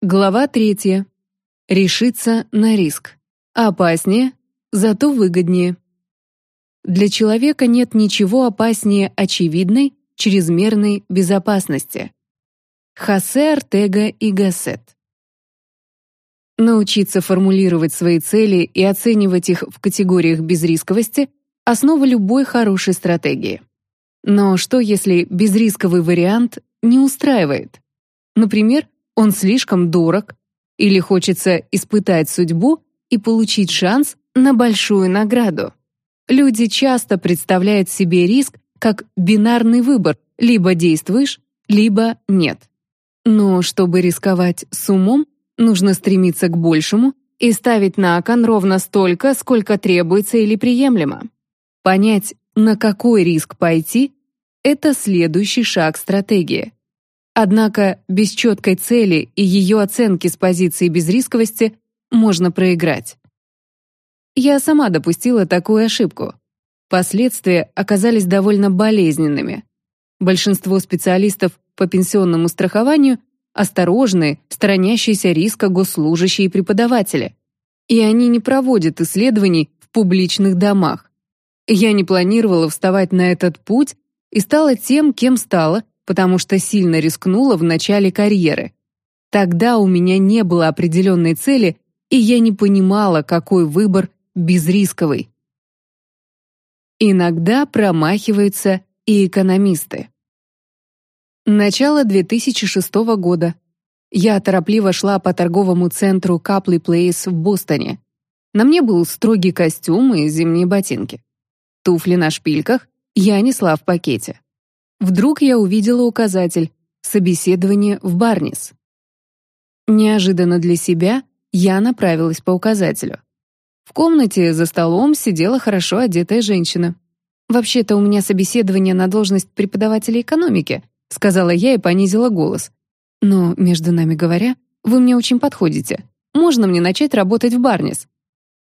Глава третья. Решиться на риск. Опаснее, зато выгоднее. Для человека нет ничего опаснее очевидной, чрезмерной безопасности. Хосе Артега и Гассет. Научиться формулировать свои цели и оценивать их в категориях безрисковости — основа любой хорошей стратегии. Но что, если безрисковый вариант не устраивает? Например, он слишком дорог, или хочется испытать судьбу и получить шанс на большую награду. Люди часто представляют себе риск как бинарный выбор: либо действуешь, либо нет. Но чтобы рисковать с умом, нужно стремиться к большему и ставить на кон ровно столько, сколько требуется или приемлемо. Понять, на какой риск пойти это следующий шаг стратегии. Однако без четкой цели и ее оценки с позиции безрисковости можно проиграть. Я сама допустила такую ошибку. Последствия оказались довольно болезненными. Большинство специалистов по пенсионному страхованию осторожные, сторонящиеся риска госслужащие и преподаватели. И они не проводят исследований в публичных домах. Я не планировала вставать на этот путь и стала тем, кем стала, потому что сильно рискнула в начале карьеры. Тогда у меня не было определенной цели, и я не понимала, какой выбор безрисковый. Иногда промахиваются и экономисты. Начало 2006 года. Я торопливо шла по торговому центру Капли Плейс в Бостоне. На мне был строгий костюм и зимние ботинки. Туфли на шпильках я несла в пакете. Вдруг я увидела указатель «Собеседование в Барнис». Неожиданно для себя я направилась по указателю. В комнате за столом сидела хорошо одетая женщина. «Вообще-то у меня собеседование на должность преподавателя экономики», сказала я и понизила голос. «Но, между нами говоря, вы мне очень подходите. Можно мне начать работать в Барнис?»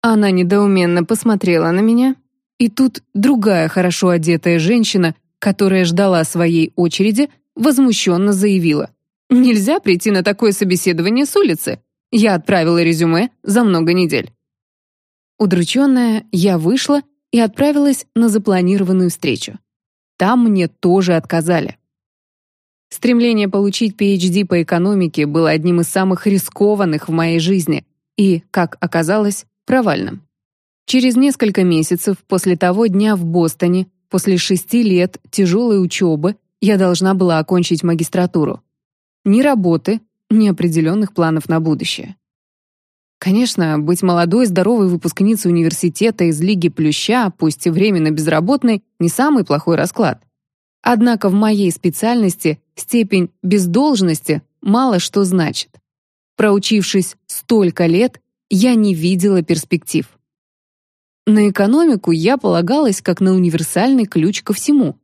Она недоуменно посмотрела на меня, и тут другая хорошо одетая женщина которая ждала своей очереди, возмущенно заявила. «Нельзя прийти на такое собеседование с улицы. Я отправила резюме за много недель». Удрученная, я вышла и отправилась на запланированную встречу. Там мне тоже отказали. Стремление получить PhD по экономике было одним из самых рискованных в моей жизни и, как оказалось, провальным. Через несколько месяцев после того дня в Бостоне После шести лет тяжелой учебы я должна была окончить магистратуру. Ни работы, ни определенных планов на будущее. Конечно, быть молодой, здоровой выпускницей университета из Лиги Плюща, пусть и временно безработной, не самый плохой расклад. Однако в моей специальности степень бездолжности мало что значит. Проучившись столько лет, я не видела перспектив. На экономику я полагалась как на универсальный ключ ко всему.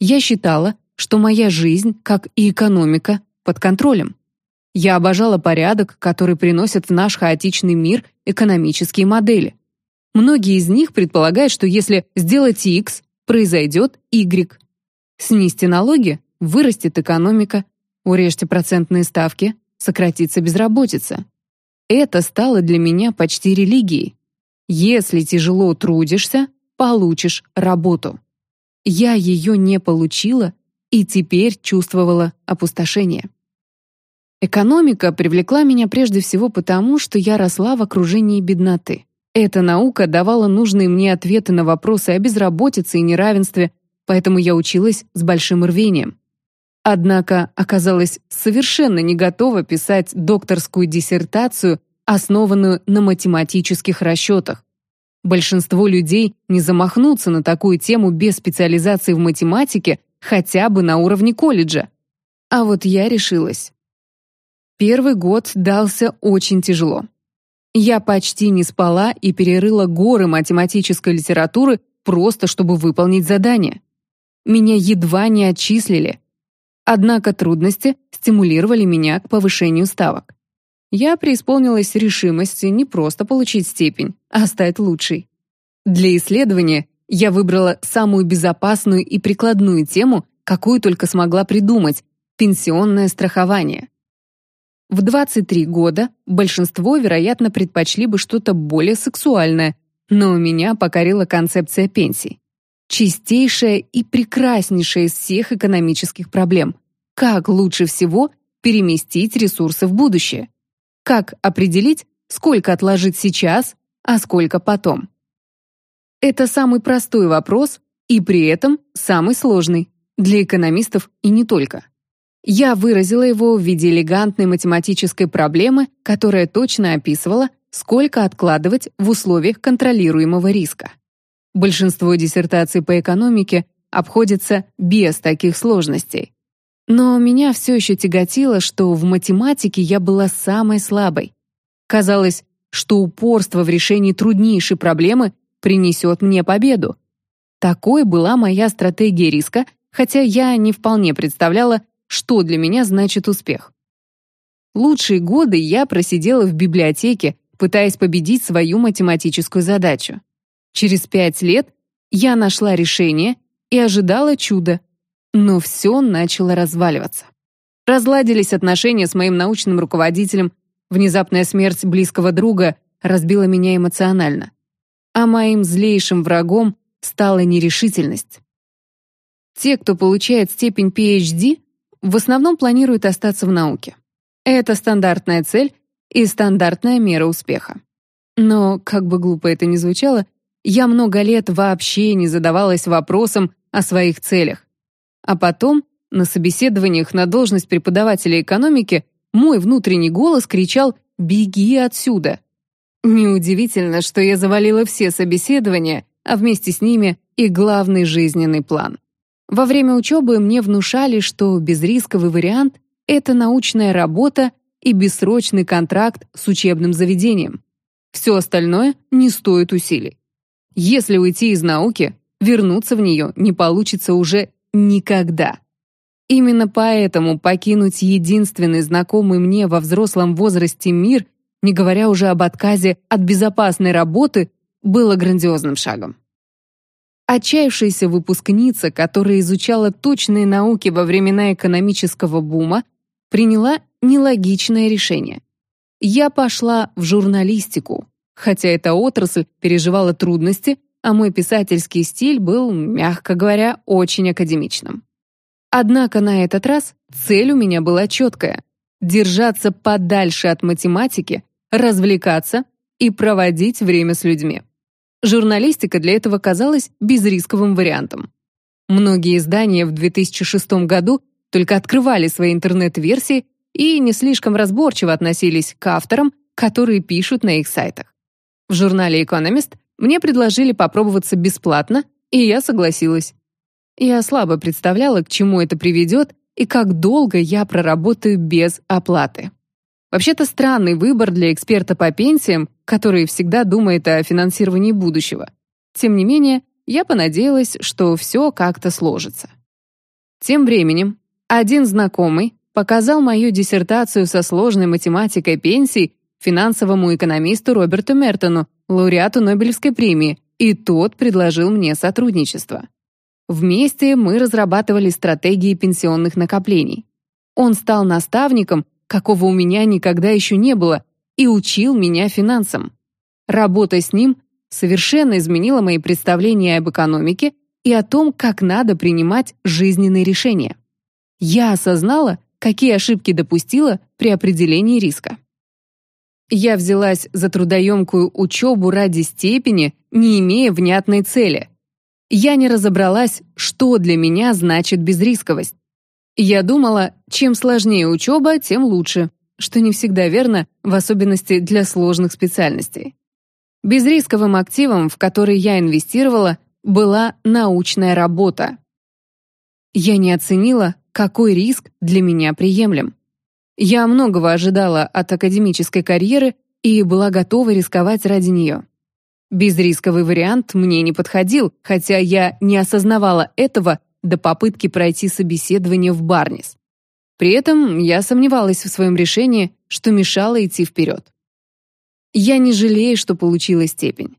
Я считала, что моя жизнь, как и экономика, под контролем. Я обожала порядок, который приносят в наш хаотичный мир экономические модели. Многие из них предполагают, что если сделать X, произойдет Y. Снизьте налоги, вырастет экономика, урежьте процентные ставки, сократится безработица. Это стало для меня почти религией. Если тяжело трудишься, получишь работу. Я ее не получила и теперь чувствовала опустошение. Экономика привлекла меня прежде всего потому, что я росла в окружении бедноты. Эта наука давала нужные мне ответы на вопросы о безработице и неравенстве, поэтому я училась с большим рвением. Однако оказалась совершенно не готова писать докторскую диссертацию основанную на математических расчетах. Большинство людей не замахнутся на такую тему без специализации в математике хотя бы на уровне колледжа. А вот я решилась. Первый год дался очень тяжело. Я почти не спала и перерыла горы математической литературы просто чтобы выполнить задание. Меня едва не отчислили. Однако трудности стимулировали меня к повышению ставок. Я преисполнилась решимости не просто получить степень, а стать лучшей. Для исследования я выбрала самую безопасную и прикладную тему, какую только смогла придумать — пенсионное страхование. В 23 года большинство, вероятно, предпочли бы что-то более сексуальное, но меня покорила концепция пенсий. Чистейшая и прекраснейшая из всех экономических проблем. Как лучше всего переместить ресурсы в будущее? Как определить, сколько отложить сейчас, а сколько потом? Это самый простой вопрос и при этом самый сложный для экономистов и не только. Я выразила его в виде элегантной математической проблемы, которая точно описывала, сколько откладывать в условиях контролируемого риска. Большинство диссертаций по экономике обходится без таких сложностей. Но меня все еще тяготило, что в математике я была самой слабой. Казалось, что упорство в решении труднейшей проблемы принесет мне победу. Такой была моя стратегия риска, хотя я не вполне представляла, что для меня значит успех. Лучшие годы я просидела в библиотеке, пытаясь победить свою математическую задачу. Через пять лет я нашла решение и ожидала чуда, но все начало разваливаться. Разладились отношения с моим научным руководителем, внезапная смерть близкого друга разбила меня эмоционально. А моим злейшим врагом стала нерешительность. Те, кто получает степень PhD, в основном планируют остаться в науке. Это стандартная цель и стандартная мера успеха. Но, как бы глупо это ни звучало, я много лет вообще не задавалась вопросом о своих целях. А потом, на собеседованиях на должность преподавателя экономики, мой внутренний голос кричал «Беги отсюда!». Неудивительно, что я завалила все собеседования, а вместе с ними и главный жизненный план. Во время учебы мне внушали, что безрисковый вариант — это научная работа и бессрочный контракт с учебным заведением. Все остальное не стоит усилий. Если уйти из науки, вернуться в нее не получится уже никогда. Именно поэтому покинуть единственный знакомый мне во взрослом возрасте мир, не говоря уже об отказе от безопасной работы, было грандиозным шагом. Отчаявшаяся выпускница, которая изучала точные науки во времена экономического бума, приняла нелогичное решение. Я пошла в журналистику, хотя эта отрасль переживала трудности, а мой писательский стиль был, мягко говоря, очень академичным. Однако на этот раз цель у меня была четкая — держаться подальше от математики, развлекаться и проводить время с людьми. Журналистика для этого казалась безрисковым вариантом. Многие издания в 2006 году только открывали свои интернет-версии и не слишком разборчиво относились к авторам, которые пишут на их сайтах. В журнале «Экономист» мне предложили попробоваться бесплатно, и я согласилась. Я слабо представляла, к чему это приведет и как долго я проработаю без оплаты. Вообще-то странный выбор для эксперта по пенсиям, который всегда думает о финансировании будущего. Тем не менее, я понадеялась, что все как-то сложится. Тем временем, один знакомый показал мою диссертацию со сложной математикой пенсий финансовому экономисту Роберту Мертону, лауреату Нобелевской премии, и тот предложил мне сотрудничество. Вместе мы разрабатывали стратегии пенсионных накоплений. Он стал наставником какого у меня никогда еще не было, и учил меня финансам. Работа с ним совершенно изменила мои представления об экономике и о том, как надо принимать жизненные решения. Я осознала, какие ошибки допустила при определении риска. Я взялась за трудоемкую учебу ради степени, не имея внятной цели. Я не разобралась, что для меня значит безрисковость. Я думала, чем сложнее учеба, тем лучше, что не всегда верно, в особенности для сложных специальностей. Безрисковым активом, в который я инвестировала, была научная работа. Я не оценила, какой риск для меня приемлем. Я многого ожидала от академической карьеры и была готова рисковать ради нее. Безрисковый вариант мне не подходил, хотя я не осознавала этого до попытки пройти собеседование в Барнис. При этом я сомневалась в своем решении, что мешало идти вперед. Я не жалею, что получила степень.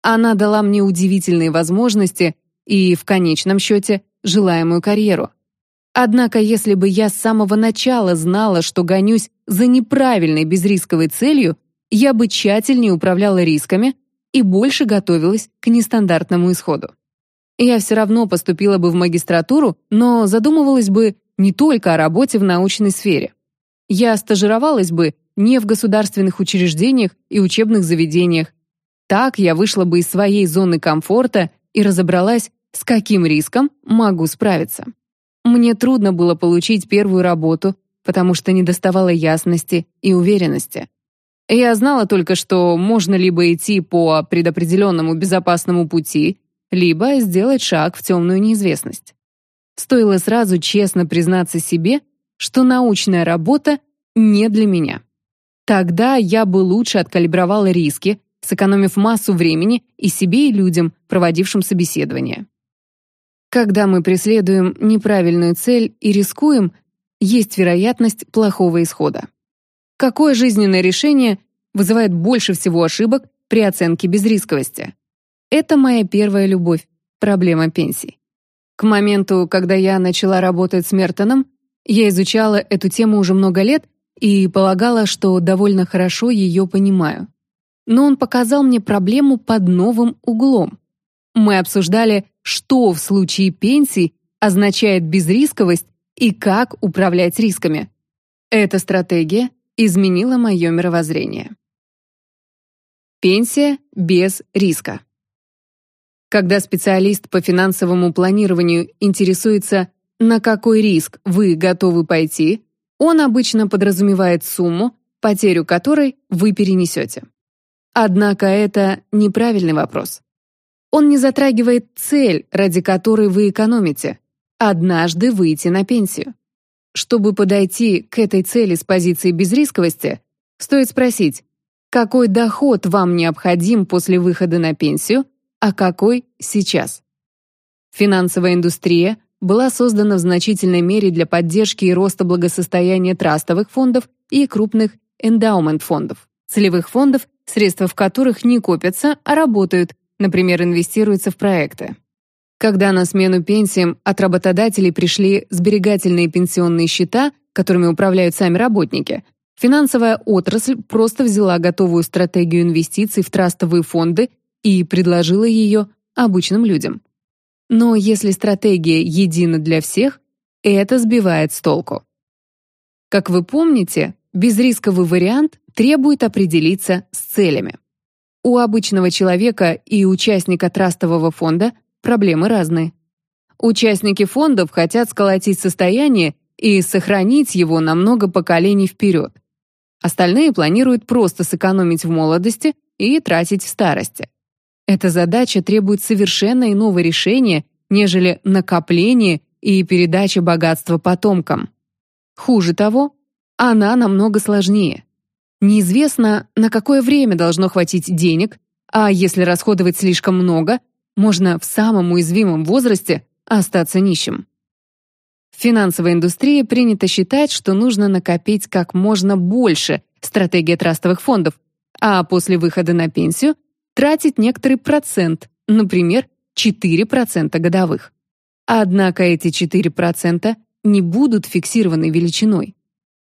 Она дала мне удивительные возможности и, в конечном счете, желаемую карьеру. Однако, если бы я с самого начала знала, что гонюсь за неправильной безрисковой целью, я бы тщательнее управляла рисками и больше готовилась к нестандартному исходу. Я все равно поступила бы в магистратуру, но задумывалась бы не только о работе в научной сфере. Я стажировалась бы не в государственных учреждениях и учебных заведениях. Так я вышла бы из своей зоны комфорта и разобралась, с каким риском могу справиться. Мне трудно было получить первую работу, потому что не доставало ясности и уверенности. Я знала только, что можно либо идти по предопределенному безопасному пути, либо сделать шаг в темную неизвестность. Стоило сразу честно признаться себе, что научная работа не для меня. Тогда я бы лучше откалибровала риски, сэкономив массу времени и себе, и людям, проводившим собеседование. Когда мы преследуем неправильную цель и рискуем, есть вероятность плохого исхода. Какое жизненное решение вызывает больше всего ошибок при оценке безрисковости? Это моя первая любовь — проблема пенсий. К моменту, когда я начала работать с Мертоном, я изучала эту тему уже много лет и полагала, что довольно хорошо ее понимаю. Но он показал мне проблему под новым углом. Мы обсуждали, что в случае пенсий означает безрисковость и как управлять рисками. Эта стратегия изменила мое мировоззрение. Пенсия без риска. Когда специалист по финансовому планированию интересуется, на какой риск вы готовы пойти, он обычно подразумевает сумму, потерю которой вы перенесете. Однако это неправильный вопрос. Он не затрагивает цель, ради которой вы экономите – однажды выйти на пенсию. Чтобы подойти к этой цели с позиции безрисковости, стоит спросить, какой доход вам необходим после выхода на пенсию, а какой сейчас. Финансовая индустрия была создана в значительной мере для поддержки и роста благосостояния трастовых фондов и крупных эндаумент-фондов, целевых фондов, средства в которых не копятся, а работают, например, инвестируются в проекты. Когда на смену пенсиям от работодателей пришли сберегательные пенсионные счета, которыми управляют сами работники, финансовая отрасль просто взяла готовую стратегию инвестиций в трастовые фонды и предложила ее обычным людям. Но если стратегия едина для всех, это сбивает с толку. Как вы помните, безрисковый вариант требует определиться с целями. У обычного человека и участника трастового фонда проблемы разные. Участники фондов хотят сколотить состояние и сохранить его на много поколений вперед. Остальные планируют просто сэкономить в молодости и тратить в старости. Эта задача требует совершенно иного решения, нежели накопление и передача богатства потомкам. Хуже того, она намного сложнее. Неизвестно, на какое время должно хватить денег, а если расходовать слишком много, можно в самом уязвимом возрасте остаться нищим. В финансовой индустрии принято считать, что нужно накопить как можно больше стратегия трастовых фондов, а после выхода на пенсию тратить некоторый процент, например, 4% годовых. Однако эти 4% не будут фиксированной величиной.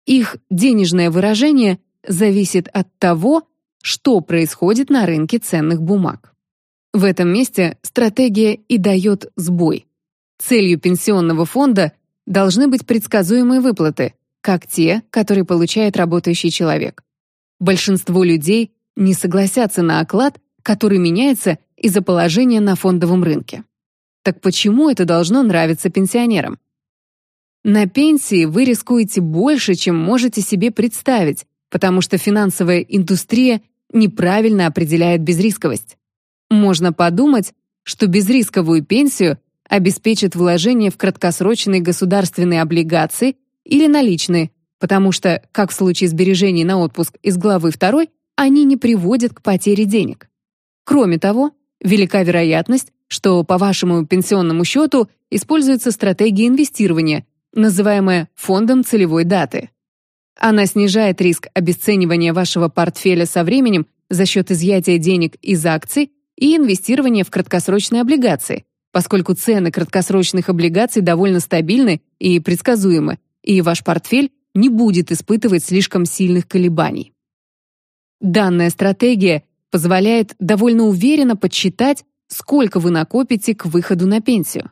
Их денежное выражение зависит от того, что происходит на рынке ценных бумаг. В этом месте стратегия и дает сбой. Целью пенсионного фонда должны быть предсказуемые выплаты, как те, которые получает работающий человек. Большинство людей не согласятся на оклад, который меняется из-за положения на фондовом рынке. Так почему это должно нравиться пенсионерам? На пенсии вы рискуете больше, чем можете себе представить, потому что финансовая индустрия неправильно определяет безрисковость. Можно подумать, что безрисковую пенсию обеспечит вложение в краткосрочные государственные облигации или наличные, потому что, как в случае сбережений на отпуск из главы 2, они не приводят к потере денег. Кроме того, велика вероятность, что по вашему пенсионному счету используется стратегия инвестирования, называемая фондом целевой даты. Она снижает риск обесценивания вашего портфеля со временем за счет изъятия денег из акций и инвестирования в краткосрочные облигации, поскольку цены краткосрочных облигаций довольно стабильны и предсказуемы, и ваш портфель не будет испытывать слишком сильных колебаний. Данная стратегия позволяет довольно уверенно подсчитать, сколько вы накопите к выходу на пенсию.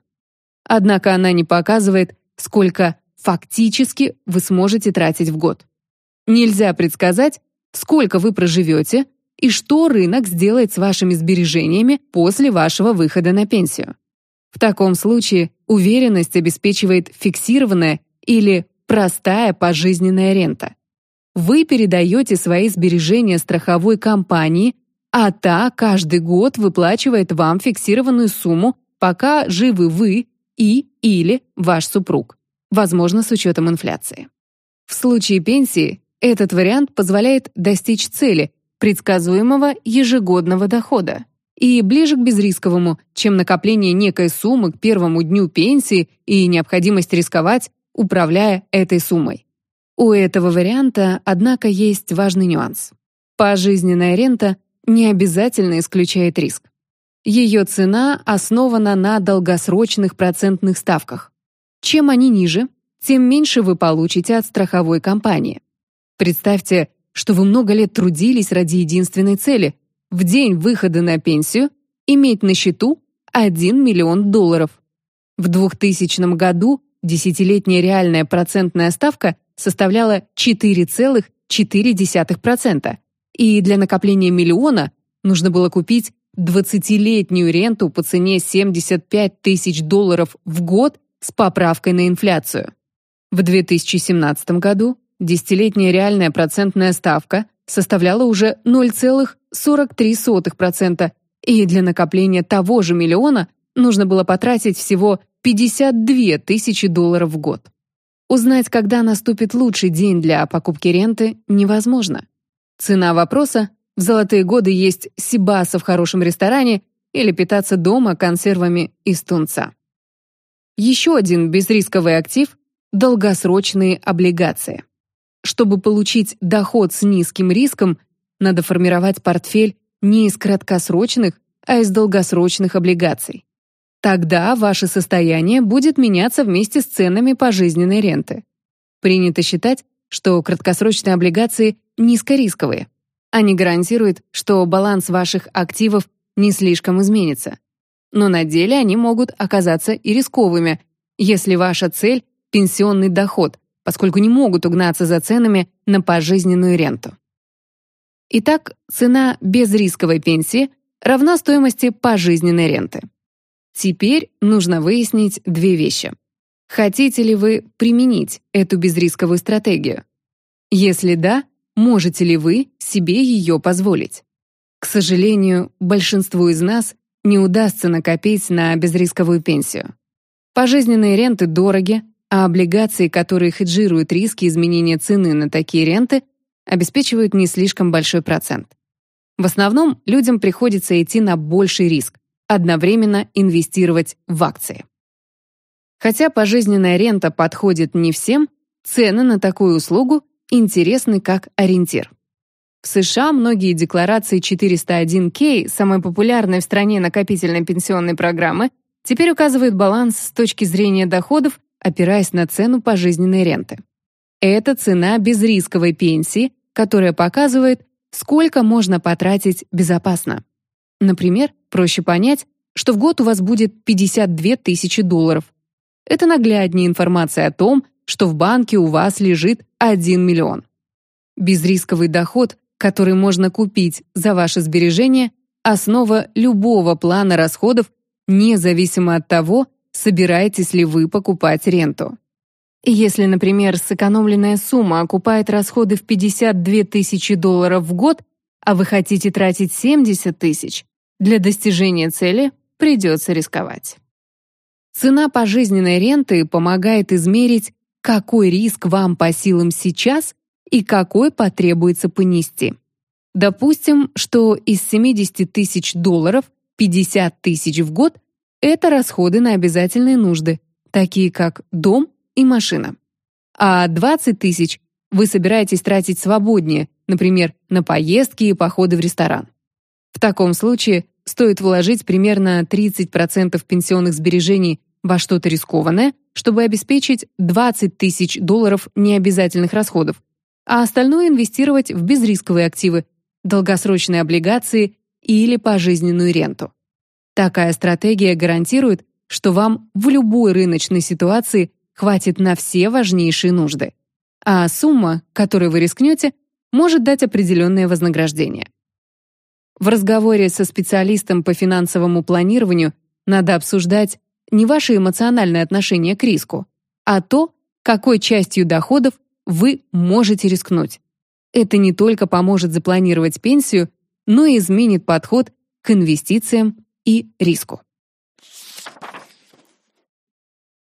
Однако она не показывает, сколько фактически вы сможете тратить в год. Нельзя предсказать, сколько вы проживете и что рынок сделает с вашими сбережениями после вашего выхода на пенсию. В таком случае уверенность обеспечивает фиксированная или простая пожизненная рента. Вы передаете свои сбережения страховой компании, а та каждый год выплачивает вам фиксированную сумму, пока живы вы и или ваш супруг, возможно, с учетом инфляции. В случае пенсии этот вариант позволяет достичь цели предсказуемого ежегодного дохода и ближе к безрисковому, чем накопление некой суммы к первому дню пенсии и необходимость рисковать, управляя этой суммой. У этого варианта, однако, есть важный нюанс. Пожизненная рента не обязательно исключает риск. Ее цена основана на долгосрочных процентных ставках. Чем они ниже, тем меньше вы получите от страховой компании. Представьте, что вы много лет трудились ради единственной цели – в день выхода на пенсию иметь на счету 1 миллион долларов. В 2000 году десятилетняя реальная процентная ставка составляла 4,4%, и для накопления миллиона нужно было купить 20-летнюю ренту по цене 75 тысяч долларов в год с поправкой на инфляцию. В 2017 году десятилетняя реальная процентная ставка составляла уже 0,43%, и для накопления того же миллиона нужно было потратить всего 52 тысячи долларов в год. Узнать, когда наступит лучший день для покупки ренты, невозможно. Цена вопроса – в золотые годы есть сибаса в хорошем ресторане или питаться дома консервами из тунца. Еще один безрисковый актив – долгосрочные облигации. Чтобы получить доход с низким риском, надо формировать портфель не из краткосрочных, а из долгосрочных облигаций. Тогда ваше состояние будет меняться вместе с ценами пожизненной ренты. Принято считать, что краткосрочные облигации низкорисковые. Они гарантируют, что баланс ваших активов не слишком изменится. Но на деле они могут оказаться и рисковыми, если ваша цель – пенсионный доход, поскольку не могут угнаться за ценами на пожизненную ренту. Итак, цена безрисковой пенсии равна стоимости пожизненной ренты. Теперь нужно выяснить две вещи. Хотите ли вы применить эту безрисковую стратегию? Если да, можете ли вы себе ее позволить? К сожалению, большинству из нас не удастся накопить на безрисковую пенсию. Пожизненные ренты дороги, а облигации, которые хеджируют риски изменения цены на такие ренты, обеспечивают не слишком большой процент. В основном людям приходится идти на больший риск, одновременно инвестировать в акции. Хотя пожизненная рента подходит не всем, цены на такую услугу интересны как ориентир. В США многие декларации 401k, самой популярной в стране накопительной пенсионной программы, теперь указывают баланс с точки зрения доходов опираясь на цену пожизненной ренты. Это цена безрисковой пенсии, которая показывает, сколько можно потратить безопасно. Например, проще понять, что в год у вас будет 52 тысячи долларов. Это нагляднее информация о том, что в банке у вас лежит 1 миллион. Безрисковый доход, который можно купить за ваши сбережения, основа любого плана расходов, независимо от того, собираетесь ли вы покупать ренту. Если, например, сэкономленная сумма окупает расходы в 52 тысячи долларов в год, а вы хотите тратить 70 тысяч, для достижения цели придется рисковать. Цена пожизненной ренты помогает измерить, какой риск вам по силам сейчас и какой потребуется понести. Допустим, что из 70 тысяч долларов 50 тысяч в год это расходы на обязательные нужды, такие как дом и машина. А 20 тысяч вы собираетесь тратить свободнее, например, на поездки и походы в ресторан. В таком случае стоит вложить примерно 30% пенсионных сбережений во что-то рискованное, чтобы обеспечить 20 тысяч долларов необязательных расходов, а остальное инвестировать в безрисковые активы, долгосрочные облигации или пожизненную ренту. Такая стратегия гарантирует, что вам в любой рыночной ситуации хватит на все важнейшие нужды. А сумма, которой вы рискнете, может дать определенное вознаграждение. В разговоре со специалистом по финансовому планированию надо обсуждать не ваше эмоциональное отношение к риску, а то, какой частью доходов вы можете рискнуть. Это не только поможет запланировать пенсию, но и изменит подход к инвестициям и риску.